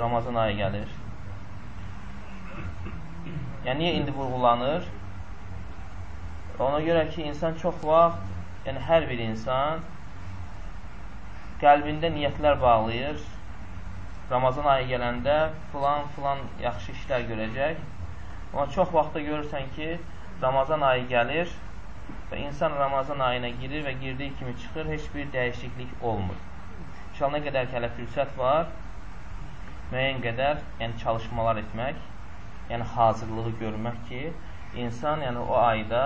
Ramazan ayı gəlir. Yəni, niyə indi vurğulanır? Ona görə ki, insan çox vaxt, yəni hər bir insan qəlbində niyyətlər bağlayır. Ramazan ayı gələndə filan, filan yaxşı işlər görəcək. Amma çox vaxtda görürsən ki, Ramazan ayı gəlir və insan Ramazan ayına girir və girdiyi kimi çıxır, heç bir dəyişiklik olmur. İnşallah nə qədər ki, hələ fürsət var, müəyyən qədər yəni çalışmalar etmək, yəni hazırlığı görmək ki, insan yəni o ayda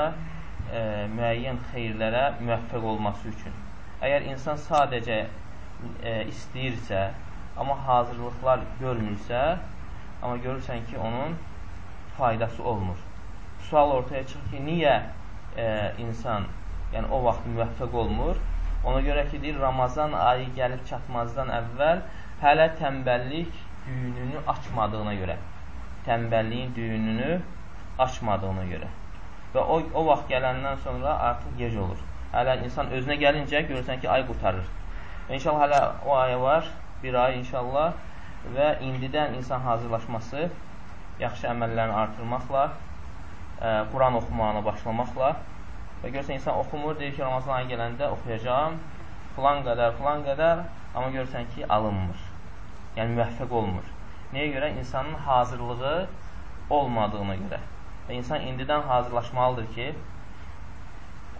e, müəyyən xeyirlərə müvəffəq olması üçün. Əgər insan sadəcə e, istəyirsə, amma hazırlıqlar görmürsə, amma görürsən ki, onun faydası olmur. Sual ortaya çıxır ki, niyə e, insan yəni o vaxt müvəffəq olmur? Ona görə ki, deyir, Ramazan ayı gəlib çatmazdan əvvəl hələ tənbəllik düyününü açmadığına görə. Tənbəlliyin düyününü açmadığına görə. Və o, o vaxt gələndən sonra artıq gec olur. Hələ insan özünə gəlincə görürsən ki, ay qutarır. İnşallah hələ o aya var, bir ay inşallah və indidən insan hazırlaşması yaxşı əməllərini artırmaqla, e, Quran oxumağına başlamaqla Və görürsən, insan oxumur, deyir ki, Ramazan ayı gələndə oxuyacaq, filan qədər, filan qədər, amma görürsən ki, alınmır. Yəni, müvəffəq olmur. Nəyə görə? İnsanın hazırlığı olmadığına görə. Və insan indidən hazırlaşmalıdır ki,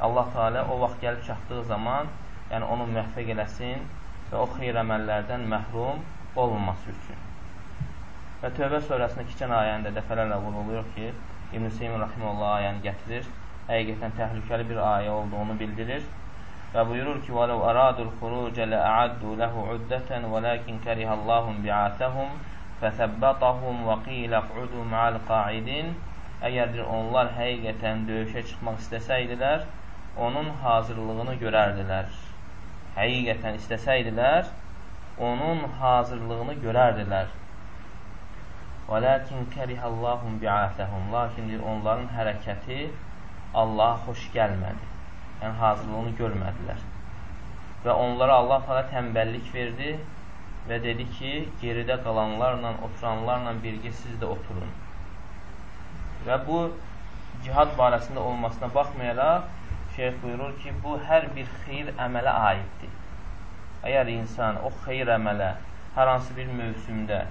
Allah Teala o vaxt gəlib çatdığı zaman, yəni onu müvəffəq eləsin və o xeyr əməllərdən məhrum olmaması üçün. Və Tövbə surəsində keçən ayəndə dəfələrlə vurulur ki, İbn-i Seymin Rahimullah ayəni gətirir həqiqətən təhlükəli bir ayə olduğunu bildirir. Və buyurur ki, وَلَوْ أَرَادُوا الْخُرُوجَ لَأَعَدُّوا لَهُ عُدَّةً وَلَكِنْ كَرِهَ اللَّهُ بِعَاثَهُمْ فَثَبَّطَهُمْ وَقِيلَ قُعُدُوا مَعَ الْقَاعِدِينَ Əgər onlar həqiqətən döyüşə çıxmaq istəsəydilər, onun hazırlığını görərdilər. Həqiqətən istəsəydilər, onun hazırlığını görərdilər. وَلَكِنْ كَرِهَ اللَّهُ بِعَاثَهُمْ Lakin onların hərəkəti Allaha xoş gəlmədi. Yəni, hazırlığını görmədilər. Və onlara Allah fələ təmbəllik verdi və dedi ki, geridə qalanlarla, oturanlarla birgə siz də oturun. Və bu, cihad barəsində olmasına baxmayaraq, şeyh buyurur ki, bu hər bir xeyir əmələ aiddir. Əgər insan o xeyir əmələ hər hansı bir mövsümdə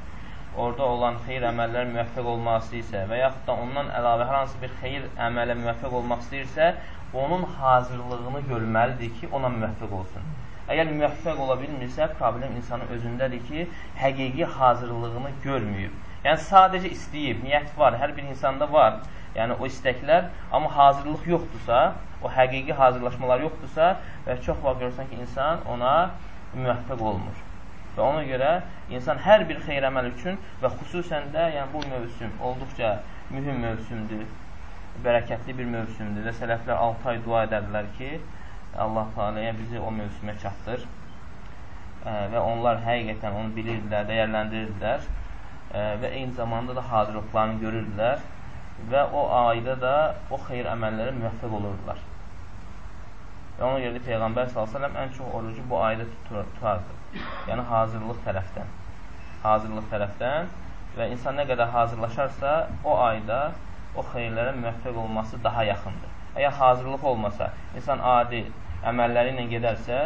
orada olan xeyir əməllər müvəffəq olmaq istəyirsə və yaxud da ondan əlavə hər hansı bir xeyir əmələ müvəffəq olmaq istəyirsə, onun hazırlığını görməlidir ki, ona müvəffəq olsun. Əgər müvəffəq ola bilmirsə, problem insanın özündədir ki, həqiqi hazırlığını görməyib. Yəni, sadəcə istəyib, niyyət var, hər bir insanda var, yəni o istəklər, amma hazırlıq yoxdursa, o həqiqi hazırlaşmalar yoxdursa və çox vaxt görürsən ki, insan ona müvəffəq olmur. Və ona görə insan hər bir xeyr əməl üçün və xüsusən də yəni bu mövsüm olduqca mühüm mövsümdür, bərəkətli bir mövsümdür və sələflər 6 ay dua edərlər ki, Allah Teala'ya bizi o mövsümə çatdır və onlar həqiqətən onu bilirdilər, dəyərləndirdilər və eyni zamanda da hazırlıqlarını görürdülər və o ayda da o xeyr əməllərə müvəffəq olurdular. Və ona görə də Peyğəmbər s.ə.v ən çox orucu bu ayda tutardı. Yəni hazırlıq tərəfdən. Hazırlıq tərəfdən və insan nə qədər hazırlaşarsa, o ayda o xeyirlərə müvəffəq olması daha yaxındır. Əgər hazırlıq olmasa, insan adi əməlləri ilə gedərsə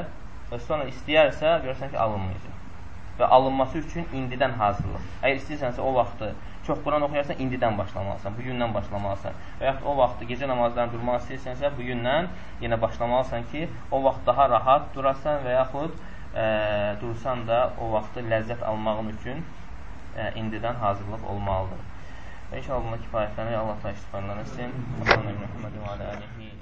və sonra istəyərsə, görürsən ki, alınmayacaq. Və alınması üçün indidən hazırlıq. Əgər istəyirsənsə o vaxtı çox Quran oxuyarsan, indidən başlamalısan, bu gündən başlamalısan. Və yaxud o vaxt gecə namazlarını durmaq istəyirsənsə, bu gündən yenə başlamalısan ki, o vaxt daha rahat durasan və yaxud ə, dursan da o vaxtı ləzzət almağın üçün ə, indidən hazırlıq olmalıdır. Və inşallah buna kifayətlənir. Allah da istifadələrin etsin. Allahın əmrə Muhammed və alə əlihi